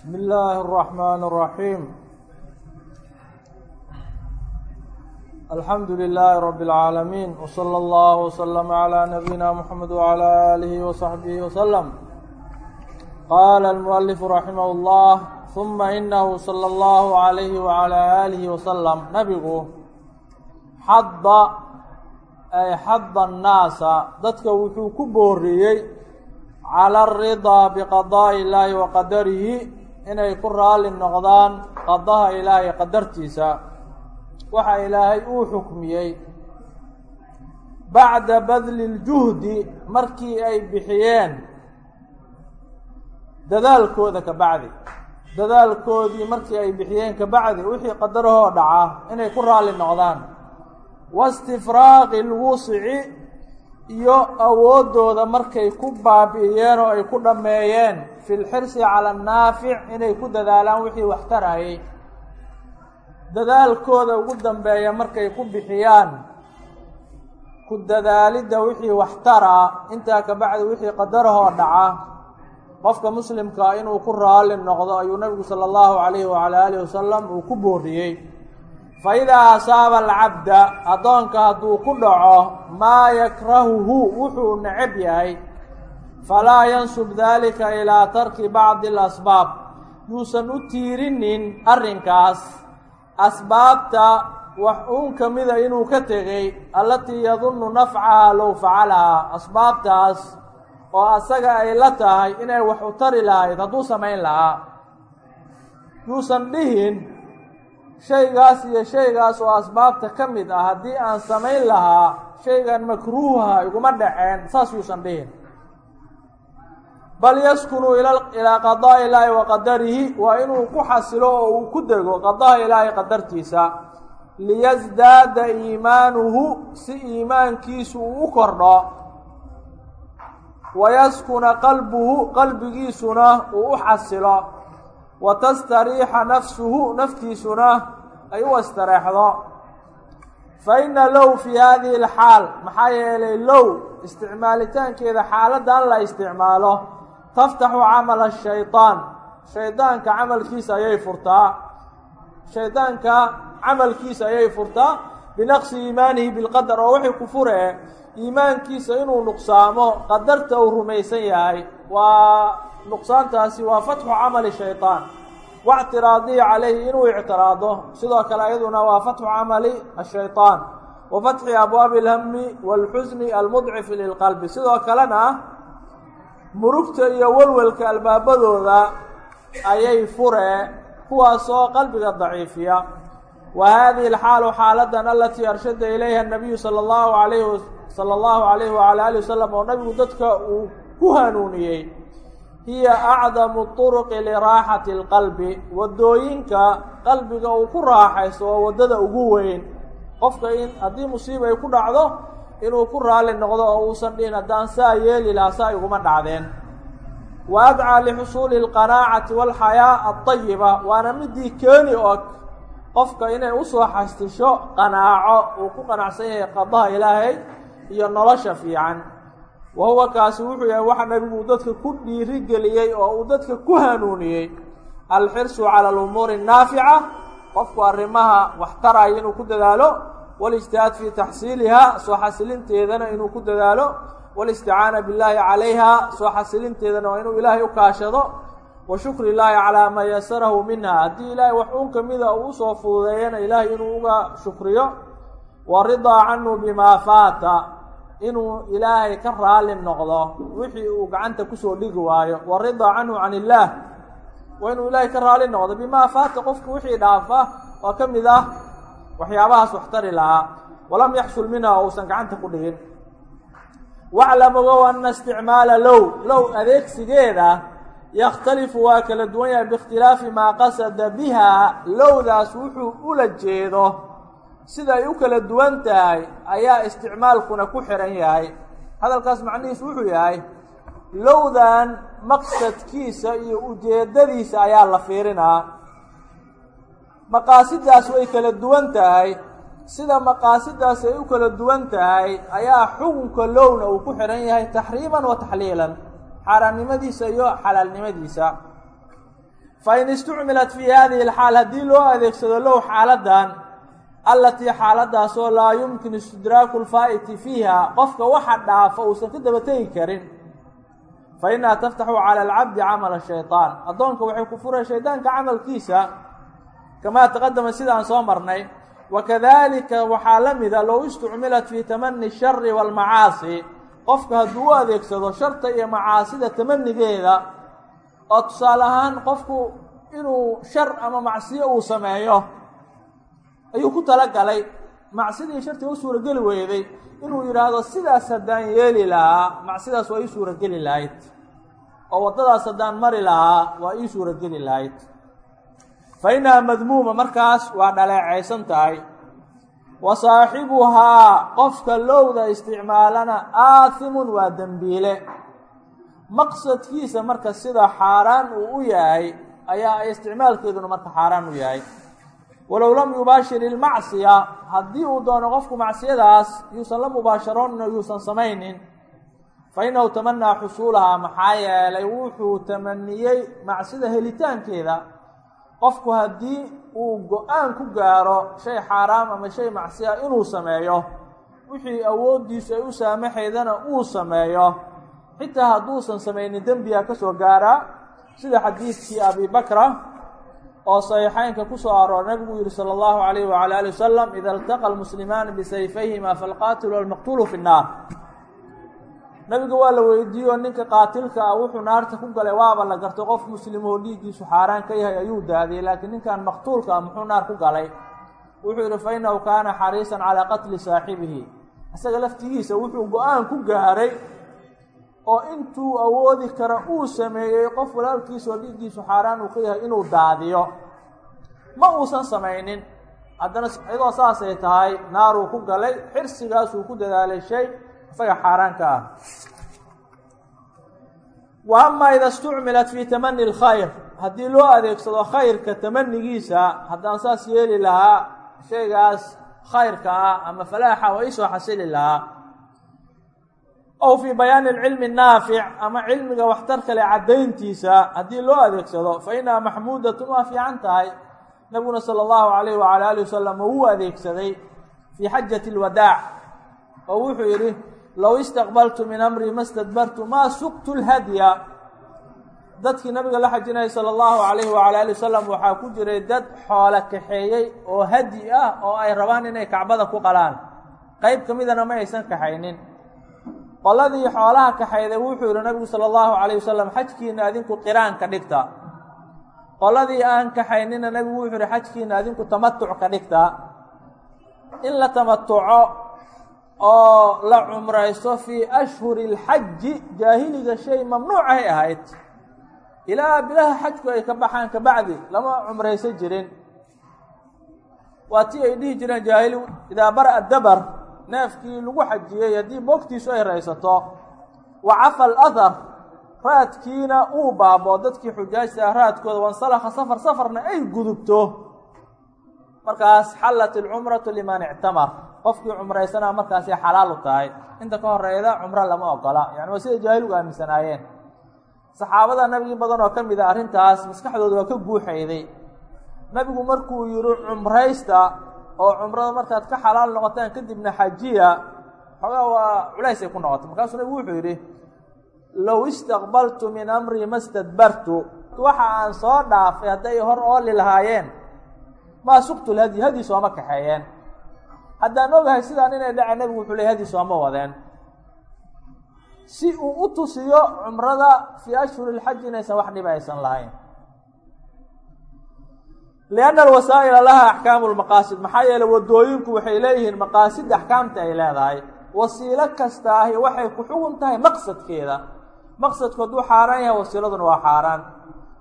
بسم الله الرحمن الرحيم الحمد لله رب العالمين وصلى الله وسلم على نبينا محمد وعلى آله وصحبه وسلم قال المؤلف رحمه الله ثم إنه صلى الله عليه وعلى آله وسلم نبgu xad ay xad الناasa dadka wuxuu ku booriyey calى الرضا بqضاء الlahi وaqadarihi inay ku raali noqdaan qadaha ilaahay qadartiisa waxa ilaahay uu xukmiyey. Bacda badli اljuhdi markii ay bixiyeen dadaalkooda ka bacdi. Dadaalkoodii markii ay bixiyeen ka bacdi wixii qadarahoo dhaca inay ku raali noqdaan. Waistifraaqi اlwusci iyo awooddooda markay ku baabi'iyeen oo ay ku dhammeeyeen fi lxirsi cala annaafic inay ku dadaalaan wixii wax tarayay. Dadaalkooda ugu dambeeya markay ku bixiyaan ku dadaalidda wixii wax tara intaa ka bacdi wixii qadarahoo dhaca qofka muslimkaa inuu ku raali noqdo ayuu nabigu sala allahu calayhi wacala aalihi wasalam uu ku booriyey fa idaa asaaba alcabda addoonka hadduu ku dhaco maa yakrahuhu wuxuu necab yahay falaa yansub daalika ilaa tarki bacdi alasbaab yuusan u tiirinin arrinkaas asbaabta wax uun ka mida inuu ka tegey allatii yadunnu nafcahaa low facalahaa asbaabtaas oo asaga ay la tahay inay wax u tari lahayd hadduu samayn lahaa yuusan dhihin shaygaas iyo shaygaas oo asbaabta ka mid ah haddii aan samayn lahaa shaygan makruuha iguma dhaceen saas yuusan dhihin bal yaskunu ilaa qadaa'i illaahi wa qadarihi waa inuu ku xasilo oo uu ku dego qadaha ilaahay qadartiisa. Liyasdaada iimaanuhu si iimaankiisu uu u kordho. Wa yaskuna qalbuhu qalbigiisuna uu u xasilo. Wa tastariixa nafsuhu naftiisuna ay u astareexdo. Fa inna low fii hadihi alxaal maxaa yeelay low isticmaalitaankeeda xaaladdan la isticmaalo taftaxu camala shayطaan shaydaanka camalkiisa ayay furtaa shaydaanka camalkiisa ayay furtaa binaqsi iimaanihi bilqadar oo waxay ku furee iimaankiisa inuu nuqsaamo qadarta uu rumaysan yahay waa nuqsaantaasi waa fatxu camali shayطaan waictiraadihi calayhi inuu ictiraado sidoo kale ayaduna waa fatxu camali ashayطaan wa fatxi abwaabi اlhami wاlxusni almudcifi lilqalbi sidoo kalena murugta iyo walwalka albaabadooda ayay furee kuwaasoo qalbiga daciifiya. Wa hadihi alxaalu xaaladan alatii arshada ilayha nabiyu sala allahu alayhi sala allahu alayhi wala alih wasalam oo nabigu dadka uu ku hanuuniyey. Hiya acdamu turuqi liraaxati alqalbi waddooyinka qalbiga uu ku raaxaysto waa waddada ugu weyn. Qofka in haddii musiiba ay ku dhacdo inuu ku raali noqdo oo uusan dhihin haddaan saa yeeli lahaa saa iguma dhacdeen. Wa adcaa lixusuuli alqanaacati waalxayaa alطayiba waana midii keeni og qofka inay u soo xastisho qanaaco uu ku qanacsan yahay qadaha ilaahay iyo nolosha fiican. Wa huwa kaasi wuxuu yahay waxa nabigu uu dadka ku dhiirigeliyey oo uu dadka ku hanuuniyey. Alxirsu cala alumuuri annaafica qofku arrimaha wax taraya inuu ku dadaalo walijtihaad fii taxsiilihaa soo xasilinteedana inuu ku dadaalo. walisticaana billaahi calayha soo xasilinteedana waa inuu ilaahay u kaashado. wa shukri illaahi calaa maa yasarahu minha haddii ilaahay wax uun kamida uu u soo fududeeyana ilaahay inuu uga shukriyo. wa ridaa canhu bimaa faata inuu ilaahay ka raali noqdo. Wixii uu gacanta ku soo dhigi waayo. wa ridaa canhu can illaah waa inuu ilaahay ka raali noqdo. bimaa faata qofka wixii dhaafa. Oo ka mid ah waxyaabahaas wax tari lahaa walam yaxsul minha oo uusan gacanta ku dhigin waclam ogow ana isticmaala low low adeegsigeeda yakhtalifu waa kala duwan yahay biikhtilaafi maa qasada biha lowdaas wuxuu ula jeedo siday u kala duwan tahay ayaa isticmaalkuna ku xihan yahay. Hadalkaas macnihiis wuxuu yahay lowdan maqsadkiisa iyo ujeeddadiisa ayaa la fiirinaa maqaasidaas way kala duwan tahay. Sida maqaasidaas ay u kala duwan tahay ayaa xukunka lowna uu ku xihan yahay taxriiman wa taxliilan xaaraannimadiisa iyo xalaalnimadiisa. Fain istucmilat fii hadihi alxaal haddii loo adeegsado low xaaladan allatii xaaladaasoo laa yumkin istidraaku lfaa'iti fiiha qofka waxa dhaafa uusan ka daba tegi karin. Fa innaha taftaxu cala alcabdi camala shayطaan addoonka waxay ku furay shaydaanka camalkiisa kamaa taqadama sidaan soo marnay wakadalika waxaa la mida low istucmilat fii tamani shari waalmacaasi qofka hadduu u adeegsado sharta iyo macaasida tamanigeeda oo tusaale ahaan qofku inuu shar ama macsiyo uu sameeyo ayuu ku talagalay macsidii shartiga u suurageli weyday inuu yidhaahdo sidaas haddaan yeeli lahaa macsidaas waa ii suurageli lahayd oo waddadaas haddaan mari lahaa waa ii suurageli lahayd fa innaha madmuuma markaas waa dhaleecaysan tahay wa saaxibuhaa qofka lowda isticmaalana aathimun waa dembiile maqsadkiisa marka sida xaaraan uu u yahay ayaa isticmaalkeeduna marka xaaraan u yahay walow lam yubaashir ilmacsiya haddii uu doono qofku macsiyadaas yuusan la mubaasharoonin oo yuusan samaynin fa innahu tamanaa xusuulahaa maxaa yeelay wuxuu tamaniyey macsida helitaankeeda qofku haddii uu go'aan ku gaaro shay xaaraam ama shay macsiya inuu sameeyo wixii awooddiisu ay u saamaxaydana uu sameeyo xitaa hadduusan samaynin dembiga ka soo gaaraa sida xadiidkii abi bakra oo saxiixeynka ku soo aroora nabigu yihi salى اllahu alayh wala ali wasalam ida iltaqa lmuslimaani bisayfayhima falqaatilu walmaqtulu fi nnaar nabiga waa la weydiiyo ninka qaatilka ah wuxuu naarta ku galay waaba la gartay qof muslimoo dhiiggiisu xaaraan ka yahay ayuu daadiyey laakiin ninkan maqtuulka ah muxuu naar ku galay. Wuxuu yihi fainahu kaana xariisan calaa qatli saaxibihi. Isaga laftigiisa wuxuu go'aan ku gaaray oo intuu awoodi kara uu sameeyey qof walaalkiisa oo dhiiggiisu xaaraan uu ka yahay inuu daadiyo. Ma uusan samaynin. Haddana iyadoo saasay tahay naaruu ku galay xirsigaasuu ku dadaalay shay isaga xaaraanka ah. Wa ama ida istucmilat fii tamani lkhayr haddii loo adeegsado khayrka tamanigiisa haddaan saas yeeli lahaa shaygaas khayrka ah ama falaaxa waa iisoo xasili lahaa. Ow fii bayaani alcilmi naafic ama cilmiga waxtar kale caddayntiisa haddii loo adeegsado fa innaha maxmuudatun waa fiican tahay. Nabiguna sala allahu alayh wala alih wasalam wuu adeegsaday fii xajati alwadaac oo wuxuu yidhi low istaqbaltu min amrii ma stadbartu maa suqtu lhadya dadkii nabiga la xajinayay sala allahu alayh wala ali wasalam waxaa ku jiray dad xoolo kaxeeyey oo hadyi ah oo ay rabaan inay kacbada ku qalaan. Qeyb ka midana ma aysan kaxaynin. Qoladii xoolaha kaxayday wuxuu yihi nabigu sala allahu calayh wasalam xajkiina adinku qiraanka dhigta. Qoladii aan kaxaynina nabigu wuxuu yihi xajkiina adinku tamatuc ka dhigta. In la tamatuco oo la cumraysto fii ashhuri lxaji jaahiliga shay mamnuucahay ahayd. Ilaa bilaha xajku ay ka baxaan kabacdi lama cumraysan jirin. Waa tii ay dhihi jireen jaahili idaa bara dabar neefkii lagu xajiyey haddii boogtiisu ay raysato wa cafa alahar raadkiina uu baabo dadkii xujaajta ah raadkooda wansalakha safar safarna ay gudubto. Markaas xallat ilcumratu liman ictamar qofkii cumraysanaa markaasay xalaal u tahay inta ka horeyda cumro lama ogola. Yani waa siday jaahiligu aaminsanaayeen. Saxaabada nabigii badan oo ka mid a arrintaas maskaxdooda waa ka guuxayday. Nabigu markuu yihi cumraysta oo cumrada markaad ka xalaal noqotaan kadibna xajiya xoogaa waa culays ay ku noqotay. Markaasuu nabigu wuxuu yidhi low istaqbaltu min amrii ma stadbartu waxa aan soo dhaafay hadday hor ooli lahaayeen maa suqtu lhadyi hadyi sooma kaxeeyeen haddaan ogahay sidaan inay dhaceen nabigu wuxuu ley hadyi sooma wadeen. Si uu u tusiyo cumrada fii ashhuri lxaji inaysan wax dhiba aysan lahayn. Lianna alwasaa'ila laha axkaamu lmaqaasid maxaa yeeley wadooyinku waxay leeyihiin maqaasid axkaamta ay leedahay. Wasiilo kasta ahi waxay ku xugun tahay maqsadkeeda. Maqsadku hadduu xaaraan yahay wasiiladuna waa xaaraan.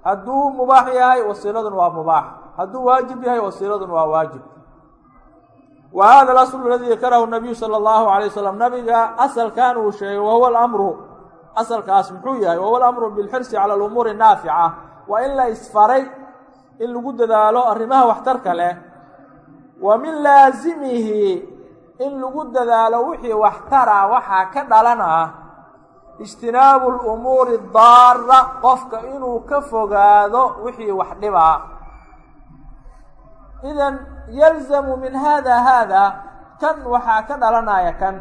Hadduu mubaax yahay wasiiladuna waa mubaax. Hadduu waajib yahay wasiiladuna waa waajib wa hada alaslu aladii dakarahu nabiyu sala allahu alay wasalam nabiga asalkan uu sheegay wahuwa alamru. Asalkaas muxuu yahay? Wahuwa alamru bilxirsi cala alumuuri naafica waa in la isfaray in lagu dadaalo arrimaha waxtarka leh. Wa min laasimihi in lagu dadaalo wixii waxtara waxaa ka dhalan ah ijtinaabu lumuuri daara qofka inuu ka fogaado wixii wax dhibaa idan yalzamu min hada haada kan waxaa ka dhalanaya kan.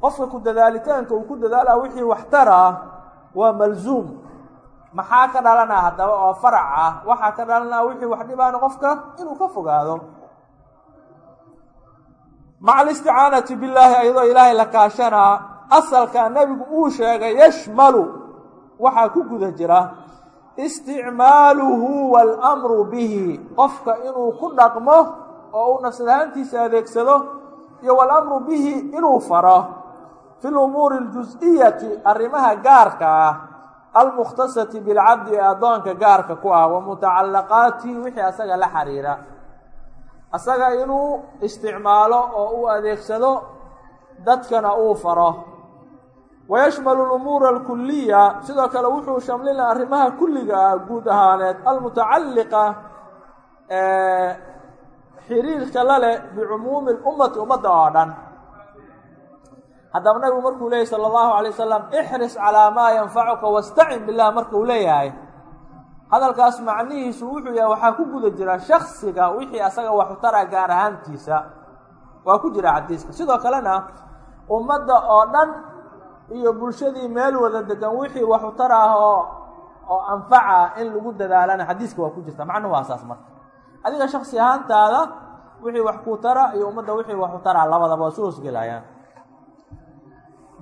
Qofka ku dadaalitaanka uu ku dadaalaa wixii waxtara waa malzuum. Maxaa ka dhalanaa haddaba? Oo farac ah. Waxaa ka dhalanaa wixii wax dhibaana qofka inuu ka fogaado. Maca alisticaanati billaahi ayadoo ilaahay la kaashanaa asalkaa nebigu uu sheegay yashmalu waxaa ku guda jira isticmaaluhu waalamru bihi. Qofka inuu ku dhaqmo oo uu nafsad ahaantiisa adeegsado iyo waalamru bihi inuu faro. Fi lumuuri aljus-iyati arrimaha gaarka ah almukhtasati bilcabdi ee addoonka gaarka ku ah wa mutacallaqaatihi wixii asaga la xiriira. Asaga inuu isticmaalo oo uu adeegsado dadkana uu faro. Wayashmalu lumuura alkuliya sidoo kale wuxuu shamlina arrimaha kulliga ah guud ahaaneed almutacalliqa xiriirka la leh bicumuumi lummati ummadda oo dhan. Haddaba nabigu markuu leeyahy sala allahu alay wasalam ixris calaa maa yanfacuka wastacin billah markuu leeyahay hadalkaas macnihiisu wuxuu yahay waxaa ku guda jira shaksiga wixii asaga waxutara gaar ahaantiisa. Waa ku jira xadiiska. Sidoo kalena ummadda oo dhan iyo bulshadii meel wada degan wixii waxutar ah oo oo anfaca in lagu dadaalana xadiiska waa ku jirta. Macnuhu waa saas marka adiga shaksi ahaantaada wixii wax ku tara iyo ummadda wixii waxu tara labadaba waa su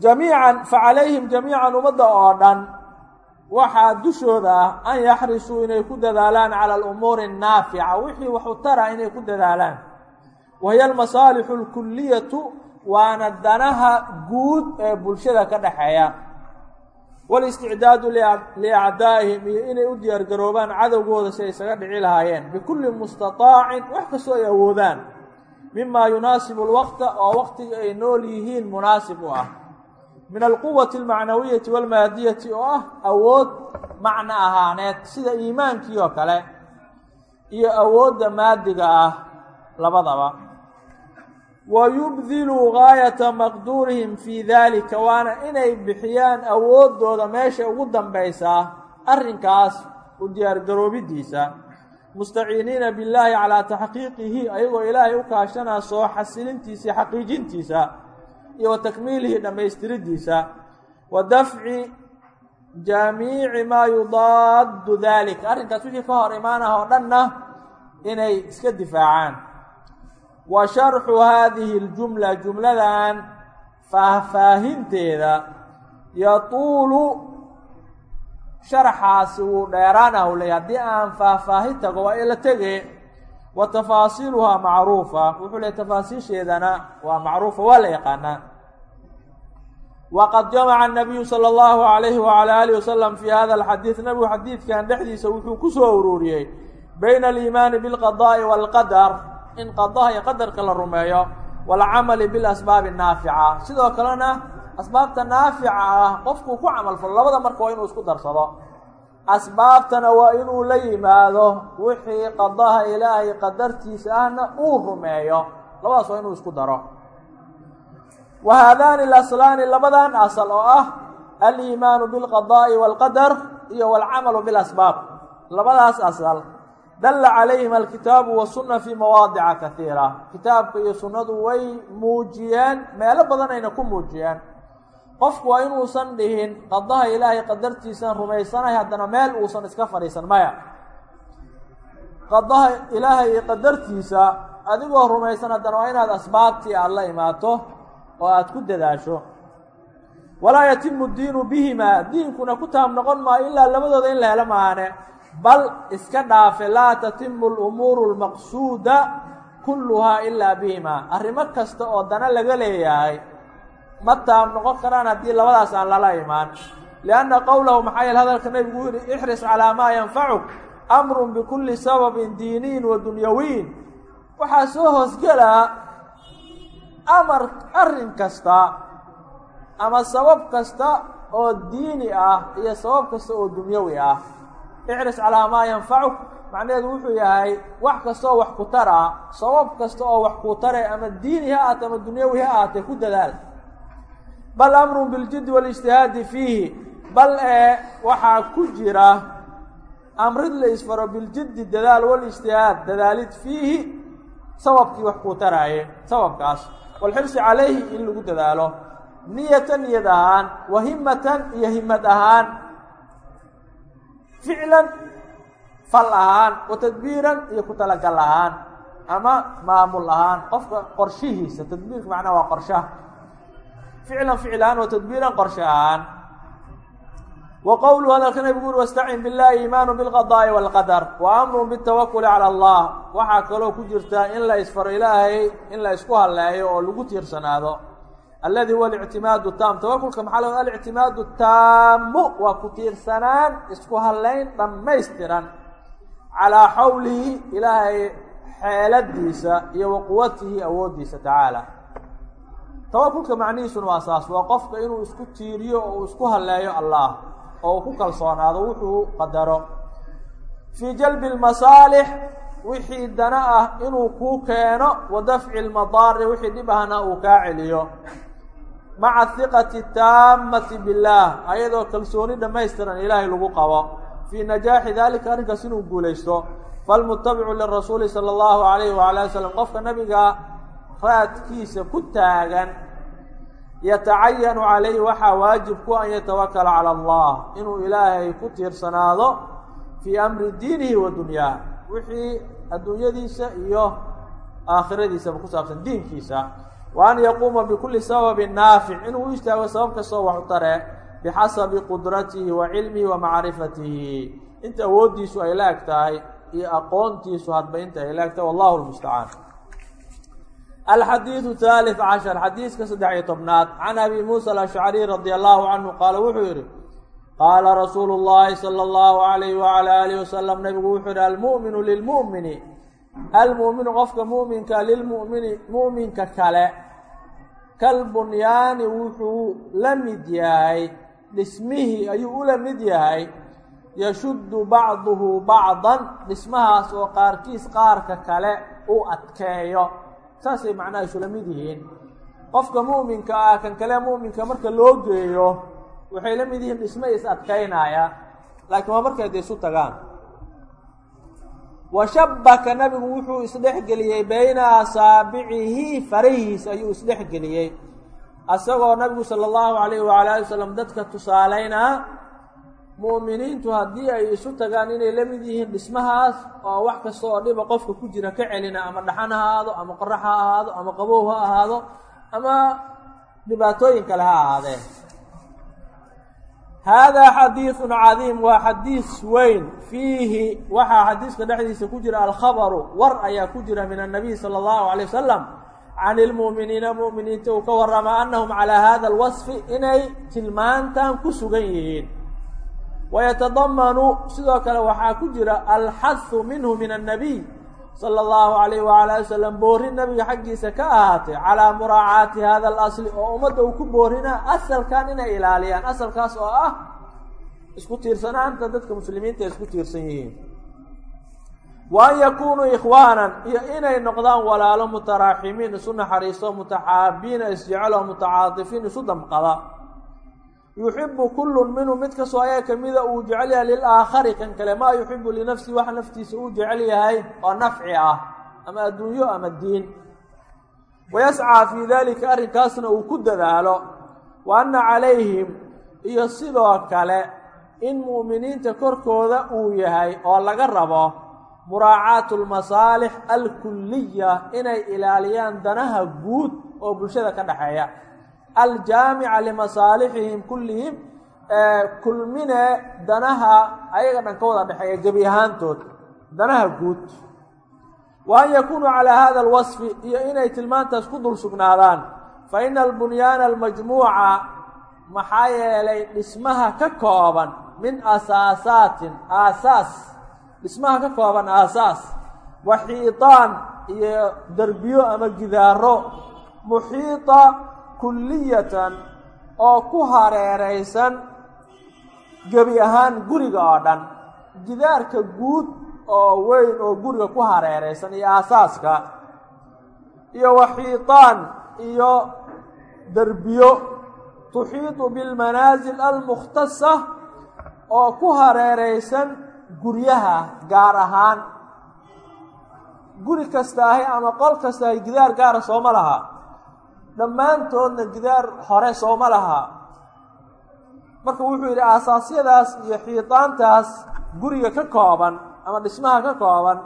jamiican fa calayhim jamiican ummadda oo dhan waxaa dushooda ah an yaxrisuu inay ku dadaalaan cala alumuuri annaafica wixii waxu tara inay ku dadaalaan. Wa hiya almasaalixu alkuliyatu waana danaha guud ee bulshada ka dhexeeya walisticdaadu liacdaa'ihim iyo inay u diyaargaroobaan cadowgooda si ay isaga dhici lahaayeen. bikulli mustaطaacin wax kastoo ay awoodaan. mima yunaasibu lwaqta oo waqtiga ay nool yihiin munaasib u ah min alquwati almacnawiyati walmaadiyati oo ah awood macno ahaaneed sida iimaankii oo kale iyo awoodda maadiga ah labadaba wa yubdiluu gaayata maqduurihim fii daalika waana inay bixiyaan awooddooda meesha ugu dambaysaa arrinkaas u diyaargaroobidiisa mustaciiniina billaahi calaa taxqiiqihi ayagoo ilaahay u kaashanaa soo xasilintiisa xaqiijintiisa iyo wa takmiilihi dhammaystiridiisa wa dafci jamiici maa yudaaddu daalika arrinkaas wixii ka hor imaanah oo dhanna inay iska difaacaan wa sharxu haadihi اljumla jumladan faahfaahinteeda yatuulu sharxaasi wuu dheeraanah u leeya haddii aan faahfaahin tago waa ila tege wa tafaasiiluhaa macruufa wuxuu leey tafaasiisheedana waa macruufa waa la yaqaanaa waqad jamaca الnabiyu salى اllahu عalayhi wعalى alih wasalam fi hada alxadiid nabigu xadiidkan dhexdiisa wuxuu ku soo ururiyey bayna aliimaani biاlqadaa'i wاlqadar in qadaha iyo qadarka la rumeeyo walcamali bilasbaabi naafica. Sidoo kalena asbaabta naafica ah qofkuu ku camal falo labada marka waa inuu isku darsado. Asbaabtana waa inuu la yimaado wixii qadaha ilaahay qadartiisa ahna uu rumeeyo. Labadaas waa inuu isku daro. Wa haadaani alaslaani labadan asal oo ah aliimaanu bilqadaa'i waalqadar iyo walcamalu bilasbaab labadaas asal dalla calayhim alkitaabu wasunna fii mawaadica kaiira kitaabka iyo sunnadu way muujiyeen meelo badanayna ku muujiyeen qofku waa inuusan dhihin qadaha ilaahay qadartiisan rumaysanahay haddana meel uusan iska fadhiisan maya. Qadaha ilaahay iyo qadartiisa adigoo rumaysan haddana waa inaad asbaabtii aada la imaato oo aada ku dadaasho. Walaa yatimu diinu bihimaa diinkuna ku taab noqon maayo ilaa labadooda in la helo maane bal iska dhaafe laa tatimu lumuuru lmaqsuuda kulluhaa ilaa bihimaa. Arrimo kasta oo dana laga leeyahay ma taab noqon karaan haddii labadaas aan lala imaan. Lianna qowlahu maxaa yeele hadalka nebigu u yihi ixris calaa maa yanfacuk amrun bikulli sababin diiniyin wa dunyawiin. Waxaa soo hoosgelaa amar arrin kasta ama sabab kasta oo diini ah iyo sabab kasta oo dunyawi ah ixris calaa maa yanfacuk. Macnaheedu wuxuu yahay wax kastaoo wax ku tara sabab kasta oo wax ku tare ama diini ha ahaate ama dunyawi ha ahaatee ku dadaal. Bal amrun biاljiddi waاlijtihaadi fiihi. Bal ee waxaa ku jira amrid la isfaro biljiddi dadaal walijtihaad dadaalid fiihi sababkii wax kuu taraaye sababkaas. Walxirsi calayhi in lagu dadaalo. Niyatan niyad ahaan wa himatan iyo himad ahaan ficlan fal ahaan wa tadbiiran iyo ku talagal ahaan ama maamul ahaan qofka qorshihiisa tadbiirka macnaha waa qorshaha ficlan ficil ahaan wa tadbiiran qorshe ahaan. Wa qowluhu hadalka nabigu uri wastacin billahi iimaanu bilqadaa'i waalqadar wa amrun bitawakuli cala allah. Waxaa kaloo ku jirta in la isfaro ilaahay in la isku halleeyo oo lagu tiirsanaado alladii huwa alictimaadu taam tawakulka maxaa la alictimaadu taamu waa ku tiirsanaan isku halleyn dhammaystiran calaa xawlihi ilaahay xeeladiisa iyo wa quwatihi awooddiisa tacaala tawakulka macnihiisuna waa saas waa qofka inuu isku tiiriyo oo uu isku halleeyo allah oo uu ku kalsoonaado wuxuu qadaro fii jalbi lmasaalix wixii dana ah inuu kuu keeno wa dafci lmadaari wixii dhib ahna uu kaa celiyo maca hiqati taamati billaah ayadoo kalsooni dhammaystiran ilaahay lagu qabo fii najaaxi dalika arrinkaas inuu guulaysto falmutabicu lirasuuli sala allahu alayhi waala slam qofka nabiga raadkiisa ku taagan yatacayanu calayhi waxaa waajib ku an yatawakala cala allah inuu ilaahay ku tiirsanaado fii amri diinihi wa dunyaa wixii adduunyadiisa iyo aakhiradiisaba ku saabsan diinkiisa wa an yaquuma bikulli sababin naafic inuu u istaago sabab kastoo wax u tare bixasabi qudratihi wa cilmihi wa macrifatihi inta awooddiisu ay la eg tahay iyo aqoontiisu hadba inta ay la eg tahay wallahu lmustacaan alxadiidu haalif cashar xadiiska saddex iyo tobnaad can abi muusa alashcariy radia allahu canhu qaala wuxuu yidhi qaala rasuulu llahi sala allahu alayh wala alihi wasalam nabigu wuxuu yihi almu'minu lilmu'mini almu'minu qofka mu'minka lilmu'mini mu'minka kale kalbunyaani wuxuu la mid yahay dhismihii ayuu ula mid yahay yashuddu bacduhu bacdan dhismahaas oo qaarkiis qaarka kale u adkeeyo saasay macnaha isula mid yihiin qofka mu'minka ah kan kale mu'minka marka loo geeyo waxay la mid yihiin dhismo is adkaynaya laakiin waa markay de isu tagaan wa shabbaka nabigu wuxuu isdhexgeliyey bayna asaabicihi farihiis ayuu isdhexgeliyey. Asagoo nabigu sala allahu calayhi wala ali wasalam dadka tusaaleynaa mu'miniintu haddii ay isu tagaan inay la mid yihiin dhismahaas oo wax kasta oo dhiba qofka ku jira ka celina ama dhaxan ha ahaado ama qorax ha ahaado ama qabow ha ahaado ama dhibaatooyin kale ha ahaadeen haadaa xadiidun cadiim waa xadiis weyn. Fiihi waxaa xadiiska dhexdiisa ku jira alkhabaru war ayaa ku jira min annabiy sala allahu alay wasalam can ilmu'miniina mu'miniinta uu ka warama annahum calaa hada alwasfi inay tilmaantan ku sugan yihiin. Wayatadamanu sidoo kale waxaa ku jira alxahu minhu min annabiy sala allahu alayh waala ali wasalam boorin nabiga xaggiisa ka ahaatay calaa muraacaati hada alasli oo ummadda uu ku boorina asalkan inay ilaaliyaan. Asalkaas oo ah isku tiirsanaanta dadka muslimiinta ay isku tiirsan yihiin. Wa an yakunuu ikhwaanan iyo inay noqdaan walaalo mutaraaximiin isu naxariiso mutaxaabiina isjecelo mutacaadifiin isu damqada yuxibu kullu minhu mid kastoo ayaa kamida uu jecel yahay lilaakhari kan kale maa yuxibu linafsihi wax naftiisa uu jecel yahay oo nafci ah ama adduunyo ama diin. Wayascaa fii dalika arrinkaasna uu ku dadaalo wa anna calayhim iyo sidoo kale in mu'miniinta korkooda uu yahay oo laga rabo muraacaatu lmasaalix alkuliya inay ilaaliyaan danaha guud oo bulshada ka dhexeeya aljaamica limasaalixihim kullihim kulmine danaha ayaga dhan ka wada dhexeeya gebi ahaantood danaha guud wa an yakunuu calaa hada alwasfi iyo inay tilmaantaas ku dul sugnaadaan fa ina albunyaana almajmuuca maxaa yeelay dhismaha ka kooban min asaasaatin aasaas dhismaha ka kooban aasaas wa xiitaan iyo derbiyo ama gidaaro muxiita kulliyatan oo ku hareeraysan gebi ahaan guriga oo dhan. Gidaarka guud oo weyn oo guriga ku hareeraysan iyo aasaaska iyo waxiitaan iyo derbiyo tuxiidu bilmanaasil almukhtasa oo ku hareereysan guryaha gaar ahaan. Guri kasta ahi ama qol kasta ahi gidaar gaara sooma laha dhammaantoodna gidaar hore sooma laha. Marka wuxuu yidhi aasaasyadaas iyo xiitaantaas guriga ka kooban ama dhismaha ka kooban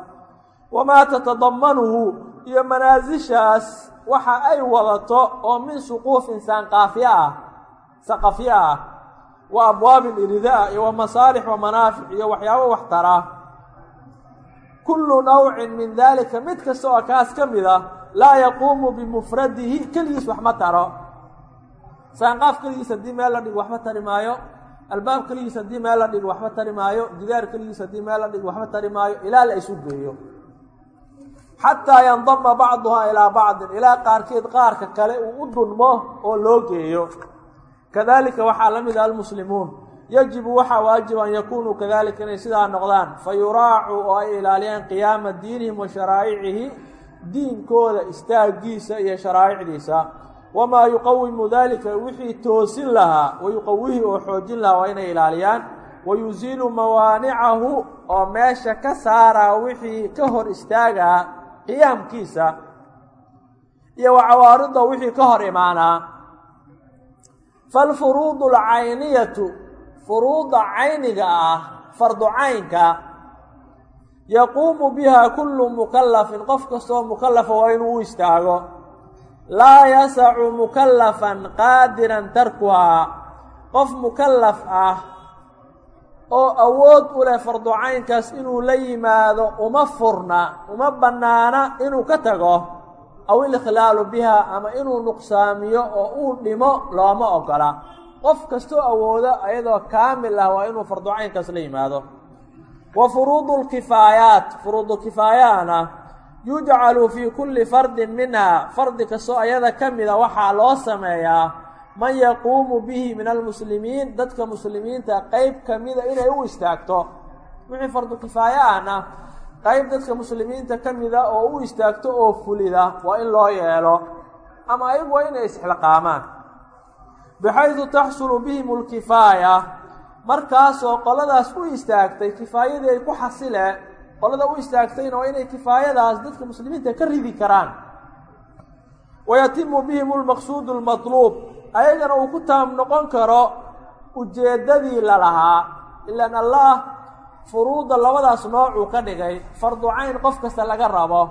wamaa tatadamanuhu iyo manaasishaas waxa ay wadato oo min suquufin saanqaafyo ah saqafyo ah wa abwaabin iridaa iyo wa masaalix wa manaafic iyo waxyaabo wax tara. Kullu nawcin min daalika mid kasta oo kaas ka mid a laa yaquumu bimufradihi. Keligiis wax ma taro. Saanqaaf keligiis haddii meel la dhigo waxba tari maayo. Albaab keligiis haddii meel la dhigo waxba tari maayo. Gidaar keligiis haddii meel la dhigo waxba tari maayo. Ilaa la isu geeyo. Xataa yandama bacduhaa ilaa bacdin. Ilaa qaarkeed qaarka kale uu u dunmo oo loo geeyo. Kadalika waxaa la mid ah almuslimuun. Yajibu waxaa waajib an yakunuu kadalika inay sidaa noqdaan. Fa yuraacuu oo ay ilaaliyaan qiyaama diinihim wa sharaa'icihi diinkooda istaagiisa iyo sharaa'icdiisa. Wamaa yuqawimu dalika wixii toosin lahaa wa yuqawihi oo xoojin lahaa waa inay ilaaliyaan. Wa yusiilu mawaanicahu oo meesha ka saaraa wixii ka hor istaagaa qiyaamkiisa. Iyo wa cawaarida wixii ka hor imaanaa. Falfuruudu alcayniyatu furuuda cayniga ah fardu caynka yaquumu biha kullu mukallafin qof kastoo mukallafa waa inuu u istaago. Laa yasacu mukallafan qaadiran tarkuhaa qof mukallaf ah oo awood u leh fardu caynkaas inuu la yimaado uma furna uma bannaana inuu ka tago. Aw ilikhlaalu biha ama inuu nuqsaamiyo oo uu dhimo looma ogola. Qof kastoo awoodo ayadoo kaamil ah waa inuu fardu caynkaas la yimaado wa furuudu lkifaayaat furuudu kifaayaana yujcalu fii kulli fardin minha fardi kastoo ayada ka mida waxaa loo sameeyaa man yaquumu bihi min almuslimiin dadka muslimiinta qeyb kamida inay u istaagto. Wixii fardu kifaaye ahna qeyb dadka muslimiinta ka mida oo u istaagto oo fulida waa in loo yeelo ama ayagu waa inay isxilqaamaan bixaydu taxsulu bihim lkifaaya markaasoo qoladaas u istaagtay kifaayadii ay ku xasile qolada u istaagtayna waa inay kifaayadaas dadka muslimiinta ka ridi karaan. Wayatimu bihim lmaqsuudu lmatluub ayagana uu ku taam noqon karo ujeeddadii lalahaa ilaan allah furuudda labadaas noocuu ka dhigay fardu cayn qof kasta laga rabo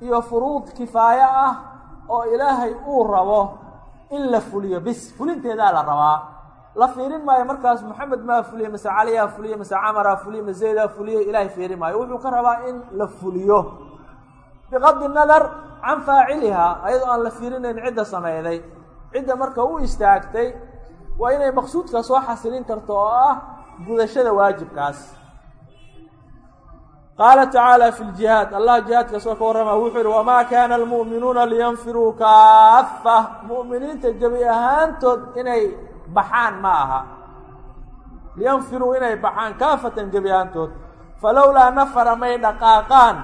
iyo furuud kifaaye ah oo ilaahay uu rabo in la fuliyo bis fulinteedaa la rabaa la fiirin maayo markaas moxamed maa fuliye mase caliyaa fuliye mase camaraa fuliye mase zaydaa fuliye ilaahay fiirin maayo. Wuxuu ka rabaa in la fuliyo. Biqabdi nadar can faacilihaa ayadoo aan la fiirinayn cidda sameyday cidda marka u istaagtay waa inay maqsuudka soo xasilin karto oo ah gudashada waajibkaas. Qaala tacaala fi ljihaad allah jihaadkaasoo ka warrama wuxuu yihi wamaa kaana almu'minuuna liyanfiruu kaafa mu'miniinta gebi ahaantood inay baxaan ma aha liyanfiruu inay baxaan kaafatan gebi ahaantood. Falowlaa nafara may dhaqaaqaan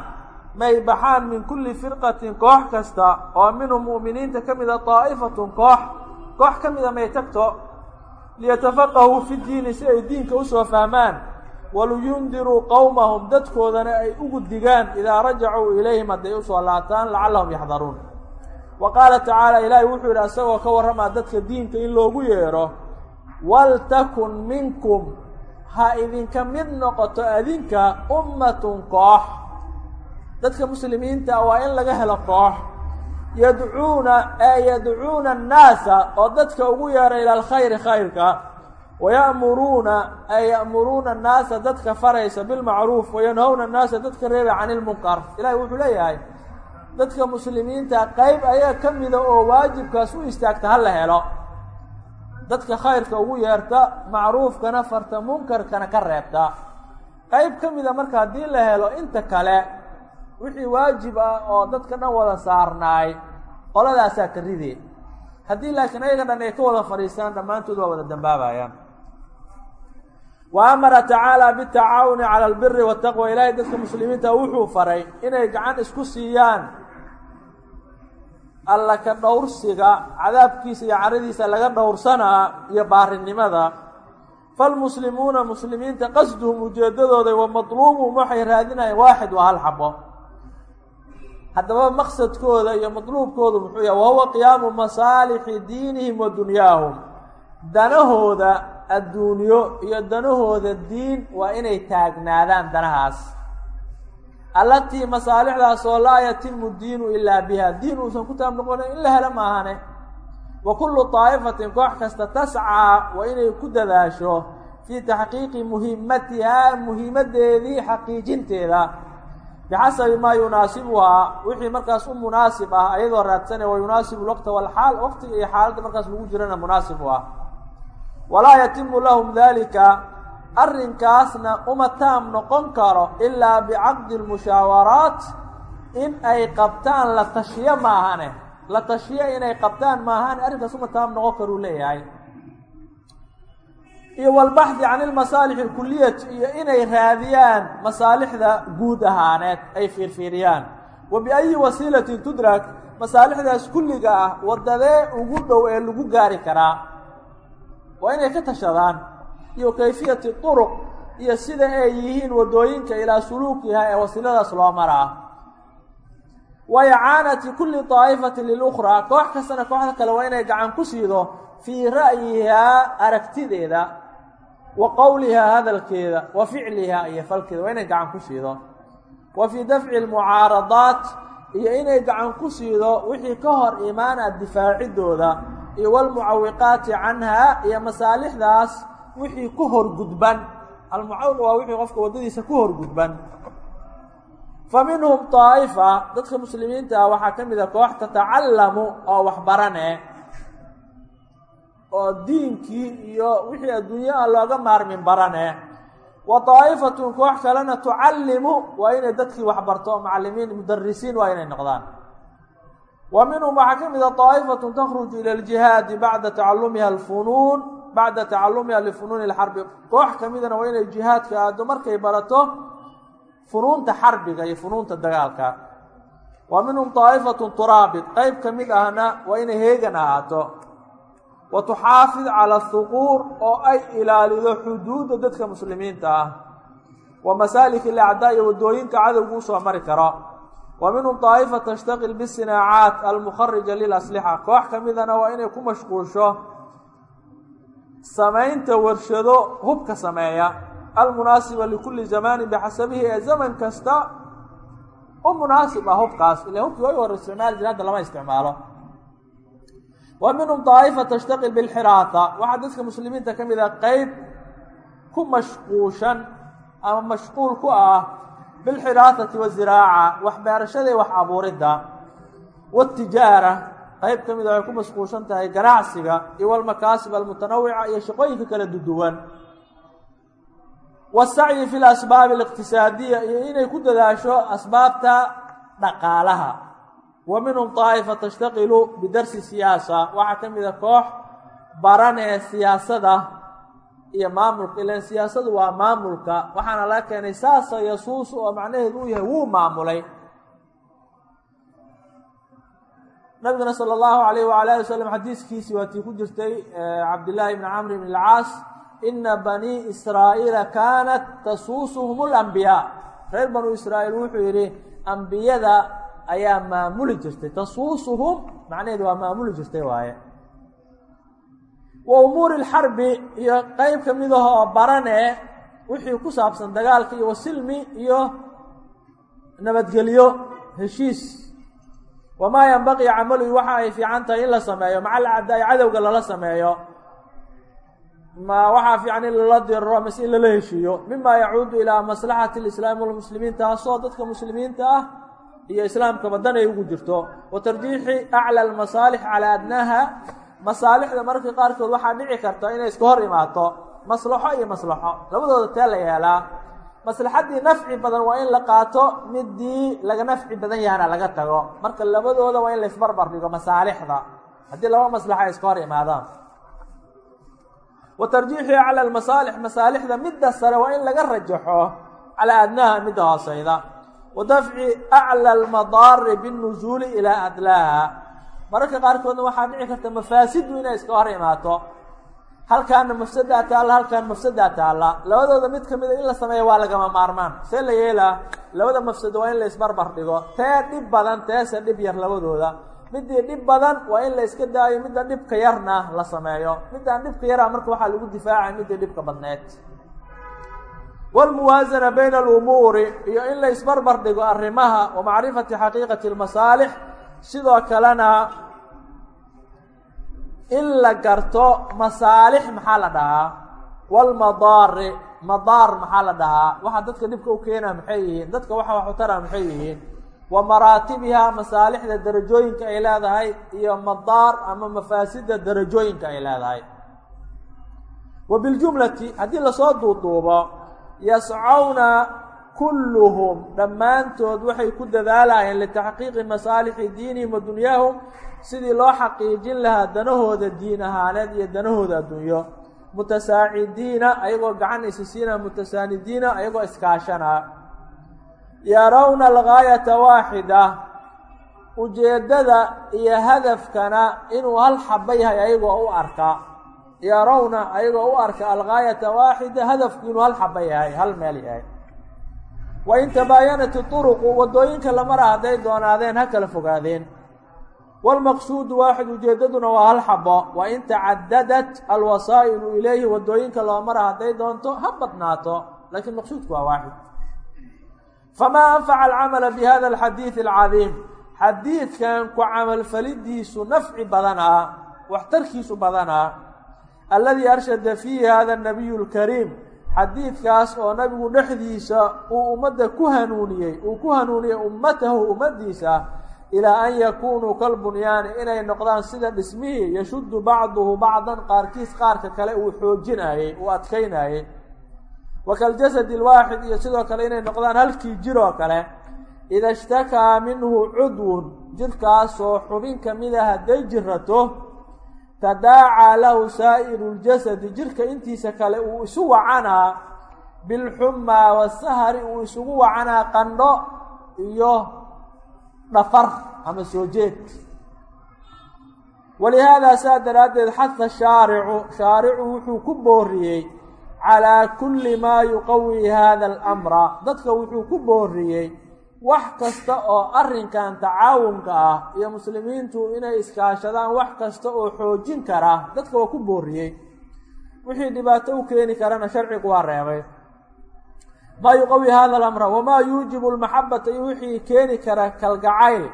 may baxaan min kulli firqatin koox kasta oo minhum mu'miniinta ka mida daa'ifatun koox koox ka mida may tagto. Liyatafaqahuu fi diini si ay diinka u soo fahmaan. Waliyundiruu qowmahum dadkoodana ay ugu digaan idaa rajacuu ilayhim hadday u soo laataan lacallahum yaxdaruun. Wa qaala tacaala ilaahay wuxuu yidhi isagoo ka warramaa dadka diinka in loogu yeedho waltakun minkum ha idinka mid noqoto adinka ummatun koox. Dadka muslimiinta waa in laga helo koox. Yadcuuna ee yadcuuna annaasa oo dadka ugu yeedha ila alkhayri khayrka. Waya'muruuna ee ya'muruuna annaasa dadka faraysa bilmacruuf wayanhowna annaasa dadka reeba cani ilmunkar ilahi wuxuu leeyahay dadka muslimiinta qeyb ayaa ka mida oo waajibkaas u istaagta ha la helo dadka khayrka ugu yeerta macruufkana farta munkarkana ka reebta. Qeyb ka mida marka haddii la helo inta kale wixii waajib ah oo dadka dhan wada saarnaay qoladaasaa ka ridee haddii laakiin ayaga dhan ay ka wada fadhiistaan dhammaantood waa wada dambaabayaan. Wa amara tacaala bitacaawuni cala albiri wataqwa ilaahay dadka muslimiinta wuxuu faray inay gacan isku siiyaan alla ka dhowrsiga cadaabkiisa iyo caradiisa laga dhowrsanaa iyo baarinimada. Falmuslimuuna muslimiinta qasduhum ujeedadooda wa matluubuhum waxay raadinayaan waaxid waa hal xabo haddaba maqsadkooda iyo matluubkoodu muxuu yahay wahuwa qiyaamu masaalixi diinihim wa dunyaahum. Danahooda adduunyo iyo danahooda diin waa inay taagnaadaan danahaas allatii masaalixdaas oo laa yatimu diinu ilaa biha. Diin uusan ku taab noqonayn in la helo maahane. Wa kullu daa'ifatin koox kasta tascaa waa inay ku dadaasho fii taxqiiqi muhimatihaa muhiimaddeedii xaqiijinteeda. Bixasabi maa yunaasibuhaa wixii markaas u munaasib ah ayadoo raadsanay wa yunaasibu lwaqta walxaal waqtiga iyo xaaladda markaas lagu jirana munaasib u ah. Walaa yatimu lahum dalika arrinkaasna uma taam noqon karo ilaa bicaqdi lmushaawaraat in ay qabtaan la tashiyo maahane la tashiyo inay qabtaan maahane arrinkaas uma taam noqon karuu leeyahay. Iyo walbaxdi can ilmasaalix alkuliyati iyo inay raadiyaan masaalixda guud ahaaneed ay fiirfiiriyaan. Wa biayi wasiilatin tudrak masaalixdaas kulliga ah waddadee ugu dhow ee lagu gaari karaa. Waa inay ka tashadaan iyo kayfiyati turuq iyo sida ay yihiin waddooyinka ilaa suluukiha ee wasiiladaas loo maraa. Wa icaanati kulli daa'ifatin lilukhraa koox kastana kooxda kale waa inay gacan ku siido fii ra'yihaa aragtideeda wa qowlihaa hadalkeeda wa ficlihaa iyo falkeeda waa inay gacan ku siido. Wa fii dafci almucaaradaat iyo inay gacan ku siido wixii ka hor imaana difaacidooda iyo walmucawiqaati canhaa iyo masaalixdaas wixii ku horgudban almucawiq waa wixii qofka waddadiisa ku horgudban fa minhum daa'ifa dadka muslimiinta ah waxaa ka mid a koox tatacallamu oo waxbarane. Oo diinkii iyo wixii adduunye ah looga maarmin barane. Wa daa'ifatun koox kalena tucallimu waa inay dadkii waxbarto macallimiin mudarisiin waa inay noqdaan. Wa minhum waxaa ka mid a daa'ifatun takhruju ila aljihaadi bacda tacalumiha alfunuun bacda tacalumiha lifunuuni alxarbi. Koox ka midana waa inay jihaadka aado markay barato funuunta xarbiga iyo funuunta dagaalka. Wa minhum daa'ifatun turaabit. Qeyb ka mid ahna waa inay heegan ahaato. Wa tuxaafid cala ahuquur oo ay ilaalido xuduudda dadka muslimiinta ah. Wa masaaliki alacdaa iyo waddooyinka cadowgu u soo mari karo. Wa minhum daa'ifa tashtaqil bisinaacaat almukharija lilaslixa. Koox ka midana waa inay ku mashquusho samaynta warshado hubka sameeya almunaasiba likulli zamaanin bixasabihi ee zaman kasta u munaasib ah hubkaas. Ila hubkii way hor isticmaali jira hadda lama isticmaalo. Wa minhum daa'ifa tashtaqil bilxiraata. Waxaa dadka muslimiinta ka mid a qeyb ku mashquushan ama mashquul ku ah bilxiraatati waziraaca wax beerashada wax abuuridda watijaara qeyb ka mid a waxay ku mashquulshan tahay ganacsiga iyo walmakaasib almutanawica iyo shaqooyinka kala duduwan wasacyi fi lasbaabi aliqtisaadiya iyo inay ku dadaasho asbaabta dhaqaalaha. Wa minhum daa'ifa tashtaqilu bidarsi siyaasa. Waxaa ka mid a koox baranee siyaasada iyo maamulka ilan siyaasadu waa maamulka. Waxaana laga keenay saasa yasuusu oo macnaheedu uu yahay wuu maamulay nabiguna sala allahu alayh waala ali wasalam xadiiskiisii waa tii ku jirtay cabdillaahi bni camr bn alcaas ina banii israa'iila kaanat tasuusuhum alambiyaa reer banuu israa'iil wuxuu yidhi ambiyada ayaa maamuli jirtay. Tasuusuhum macnaheedu waa maamuli jirtay waaye. Wa umuuri alxarbi iyo qeyb ka mid ah oo barane wixii ku saabsan dagaalka iyo wasilmi iyo nabadgelyo heshiis wamaa yanbaqii camaluhu waxa ay fiican tahay in la sameeyo. maca alacdaai cadowga lala sameeyo. ma waxaa fiican in lala diriro mase in lala heshiiyo. mima yacuudu ilaa maslaxati alislaami walmuslimiin taasoo dadka muslimiinta ah iyo islaamkaba dan ay ugu jirto. wa tarjiixi aclى almasaalix calaa adnaaha masaalixda mararka qaarkood waxaa dhici karta inay iska hor imaato. maslaxo iyo maslaxo labadooda tee la yeelaa maslaxaddii nafci badan waa in la qaato midii laga nafci badan yahana laga tago. Marka labadooda waa in la isbarbar dhigo masaalixda. Haddii laba maslaxa ay iska hor imaadaan. Wa tarjiixi cala almasaalix masaalixda midda sare waa in laga rajaxo calaa adnaha midda hooseyda wa dafci acla almadaari binnusuuli ilaa adlaaha. Mararka qaarkoodna waxaa dhici karta mafaasiddu inay iska hor imaato halkaana mafsadaa taalla halkaan mafsadaa taalla. Labadooda mid ka mida in la sameeya waa lagama maarmaan. See la yeelaa labada mafsado waa in la isbarbar dhigo. Tee dhib badan teese dhib yar labadooda. Midii dhib badan waa in la iska daayo midda dhibka yarna la sameeyo. Middaan dhibka yaraa marka waxaa lagu difaacay middii dhibka badneed. Wاlmuwaasana bayna alumuuri iyo in la isbarbar dhigo arrimaha wa macrifati xaqiiqati اlmasaalix sidoo kalena in la garto masaalix maxaa la dhahaa? Wاlmadaari madaar maxaa la dhahaa? Waxa dadka dhibka u keenaa maxay yihiin? Dadka waxa wax u taraa maxay yihiin? Wa maraatibiha masaalixda darajooyinka ay leedahay iyo madaar ama mafaasida darajooyinka ay leedahay. Wa biljumlati haddii la soo duuduubo yascawna kulluhum dhammaantood waxay ku dadaalayeen litaxqiiqi masaalixi diinihim wa dunyaahum sidii loo xaqiijin lahaa danahooda diin ahaaneed iyo danahooda addunyo mutasaacidiina ayagoo gacan isisiina mutasaanidiina ayagoo iskaashana. Yarawna algaayata waaxida ujeeddada iyo hadafkana inuu hal xaba yahay ayagoo u arka. Yarawna ayagoo u arka algaayata waaxida hadafku inuu hal xaba yahay hal meel yahay. Wa in tabaayanat iطuruqu waddooyinka lamara hadday doonaadeen ha kala fogaadeen wاlmaqsuudu waaxid ujeeddaduna waa hal xabo. Wa in tacadadat alwasaa'ilu ilayhi waddooyinka loo mara hadday doonto ha badnaato. Laakiin maqsuudku waa waaxid famaa anfaca alcamala bihada alxadiidi alcadiim. Xadiidkan ku camalfalidiisu nafci badanaa waxtarkiisu badanaa. Alladii arshada fiihi hada nabiyu lkariim xadiidkaas oo nabigu dhexdiisa uu ummadda ku hanuuniyey uu ku hanuuniyey ummatahu ummaddiisa ilaa an yakunuu kalbunyaani inay noqdaan sida dhismihii yashuddu bacduhu bacdan qaarkiis qaarka kale uu xoojinayey uu adkaynayey. Wa kaljasadi alwaaxid iyo sidoo kale inay noqdaan halkii jir oo kale. Ida ishtakaa minhu cudwun jirkaasoo xubin kamida hadday jirato tadaacaa lahu saa'iru ljasadi jirka intiisa kale uu isu wacanaa bilxumaa wasahari uu isugu wacanaa qandho iyo dhafar ama soo jeed walihaadaa saa daraaddeed xaha shaaricu shaaricu wuxuu ku booriyey calaa kulli maa yuqawi hada alamra dadka wuxuu ku booriyey wax kasta oo arrinkan tacaawunka ah iyo muslimiintu inay iskaashadaan wax kasta oo xoojin kara dadka waa ku booriyey wixii dhibaato u keeni karana sharcigu waa reebay maa yuqawi hada alamra wamaa yuujibu lmaxabata iyo wixii keeni kara kalgacayl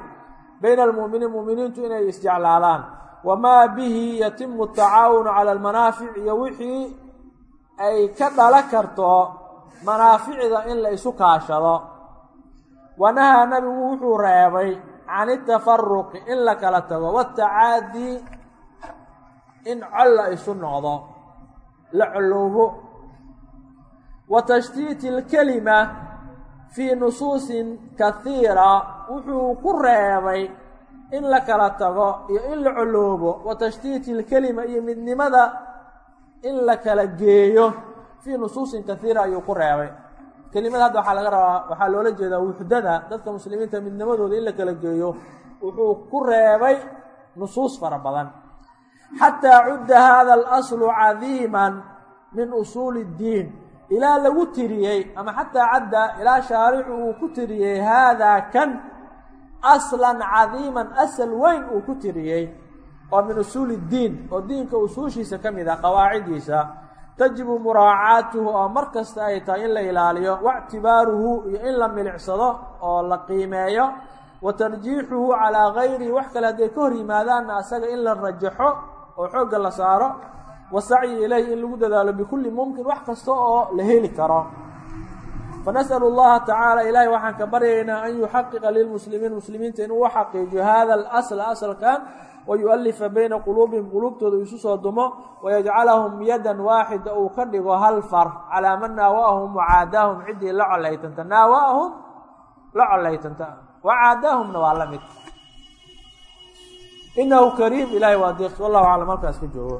bayna almu'miniin mu'miniintu inay isjeclaalaan. Wamaa bihi yatimu atacaawunu cala almanaafic iyo wixii ay ka dhala karto manaaficda in la isu kaashado. Wanahaa nabigu wuxuu reebay can itafaruqi in la kala tago watacaadii in col la isu noqdo la colowbo wa tashtiiti alkelima fii nusuusin kahiira wuxuu ku reebay in la kala tago iyo in la coloobo wa tashtiiti alkelima iyo midnimada in la kala geeyo fii nusuusin kahiira ayuu ku reebay kelimada hadda waxaa laga rabaa waxaa loola jeedaa wuxdada dadka muslimiinta midnimadooda in la kala geeyo wuxuu ku reebay nusuus fara badan xataa cudda hada alaslu cadiiman min usuuli اddiin ilaa lagu tiriyey ama xataa cadda ilaa shaaricu uu ku tiriyey haadaa kan aslan cadiiman asal weyn uu ku tiriyey oo min usuuli اddiin oo diinka usuushiisa ka mid ah qawaaciddiisa tajibu muraacaatuhu oo mar kasta ay tahay in la ilaaliyo waictibaaruhu iyo in la milicsado oo la qiimeeyo wa tarjiixuhu calaa gayrihi wax kale hadday ka hor yimaadaanna asaga in la rajaxo oo xoogga la saaro wasacyi ilayhi in lagu dadaalo bikulli mumkin wax kasta oo la heli karo. Fanas'alu allaha tacaala ilaahay waxaan ka baryaynaa an yuxaqiqa lilmuslimiin muslimiinta inuu u xaqiijiyo hada alasla asalkan wayualifa bayna quluubihim quluubtooda isu soo dumo wayajcalahum yadan waaxida uu ka dhigo hal far calaa man naawaahum wacaadaahum ciddii la colaytanta naawaahum la colaytanta wacaadaahumna waa la mid. Inahu kariim ilahay waa deeqs wallahu aclam halkaas ka joogo